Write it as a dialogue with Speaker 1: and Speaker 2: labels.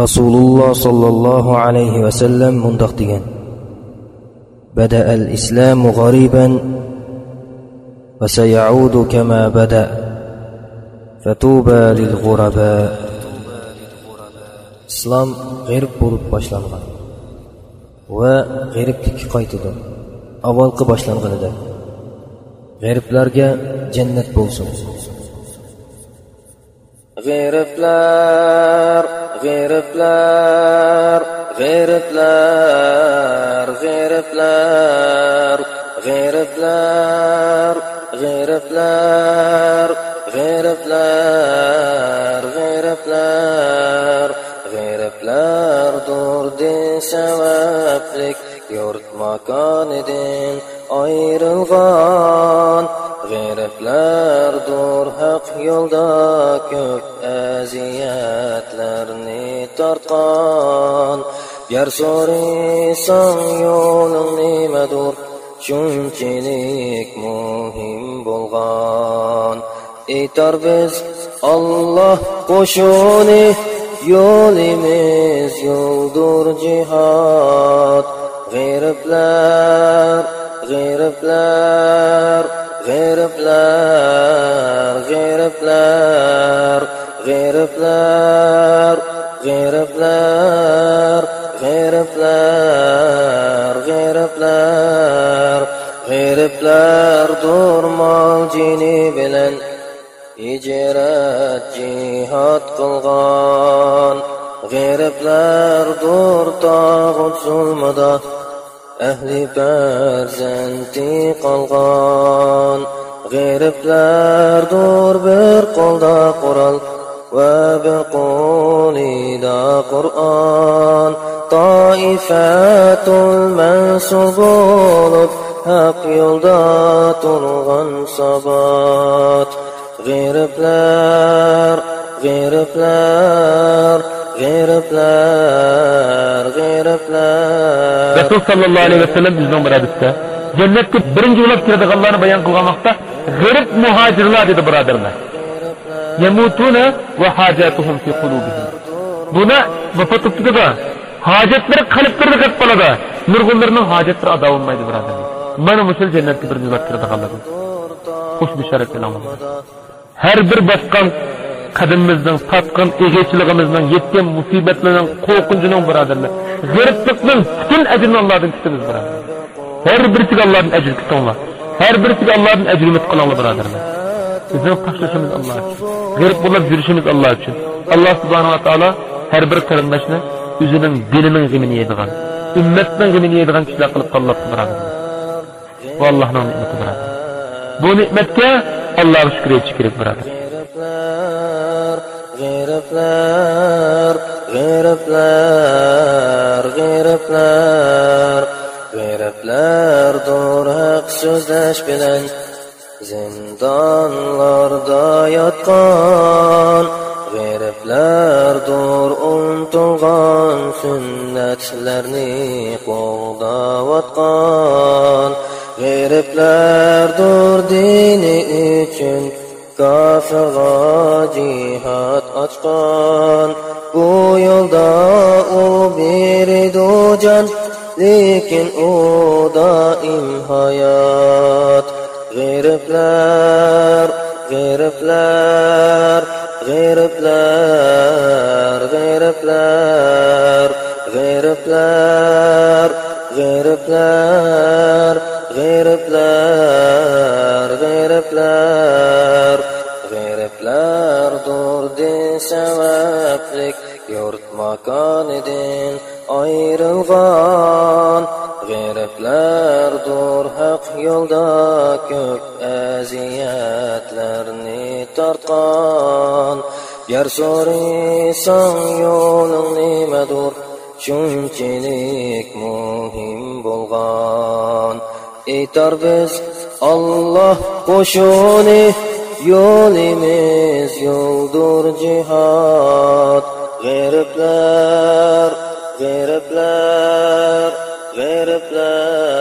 Speaker 1: rasululloh sollallohu alayhi vasallam mundoq degan. Bada بدا الاسلام غريبا وسيعود كما بدا فطوبى للغرباء islom g'erib bo'lib boshlangan va g'eriblik qaytidi avvalgi boshlanganida g'eriblarga jannat bo'lsin. G'eriblar g'eriblar g'eriblar g'eriblar g'eriblar g'eriblar g'eriblar g'eriblar g'eriblardur sabablik yurt makonidan g'eriblar dur haq yo'lda ko'p aziyatlarni tortgan gar so'raysang yo'ling nimadur shunchalik muhim bo'lgan aytar biz Alloh qo'shuni yo'limiz yo'ldur jihad g'eriblar g'eriblar g'eriblar جيني بلن إجرات جيهات قلغان غير بلار دور طاغوت ظلمدا أهلي برزنتي قلغان. غير بلار دور بر قلدا قرال وبر قوليدا قرآن. طائفات المنسوب haq yo'lda turgan sabot. G'eriblar g'eriblar g'eriblar g'eriblar
Speaker 2: rasul sallallohu alayhi vasallam bizning bir hadisda jannatga birinchi bo'lib kiradiganlarni bayon qilgan vaqtda g'irib muhojirlar dedi birodarlar. Yamutuna va hajatuhum fi qulubihim. Buni vafot etdi hojatlari qalblarida qolib qoladi. Nurg'unlarning hojatlari ado bo'lmaydi birodarlar. Mana mushul jannatga birinchi bo'lib kiradiganlar. Xush bishorat e'lon har bir bosgan qadimimizning tatqin egechligimizning yetgan musibatlarning qo'rqinchining birodarlar. G'iriblikning butun ajrini allohdan kutamiz birodarlar har birisiga allohdan ajr kutinglar. Bo'lib yurishimiz alloh uchun. Alloh taolo har bir qarindoshni g'imini yeydigan bu allohning ne'mati birodar bu ne'matga allohga shukur etish kerak birodar
Speaker 1: g'eriblar g'eriblar g'eriblar g'eriblardur haq so'zlash bilan zindonlarda yotgan g'eriblardur unutilgan sunnatlarni Veriblerdur dini için Kafığa cihat açkan. Bu yolda o biri ducan Lakin o daim hayat. G'iriblar, g'iriblar, g'iriblar, g'iriblar, g'iriblar, g'iriblar g'eriblar g'eriblar g'eriblar g'eriblardur din sabablik yurt makonidan ayrılgan. G'eriblardur haq yo'lda ko'p aziyatlarni tortgan gar so'raysang yo'ling nimadur shunchalik aytar biz Alloh qo'shuni yo'limiz yo'ldur jihad g'eriblar g'eriblar g'eriblar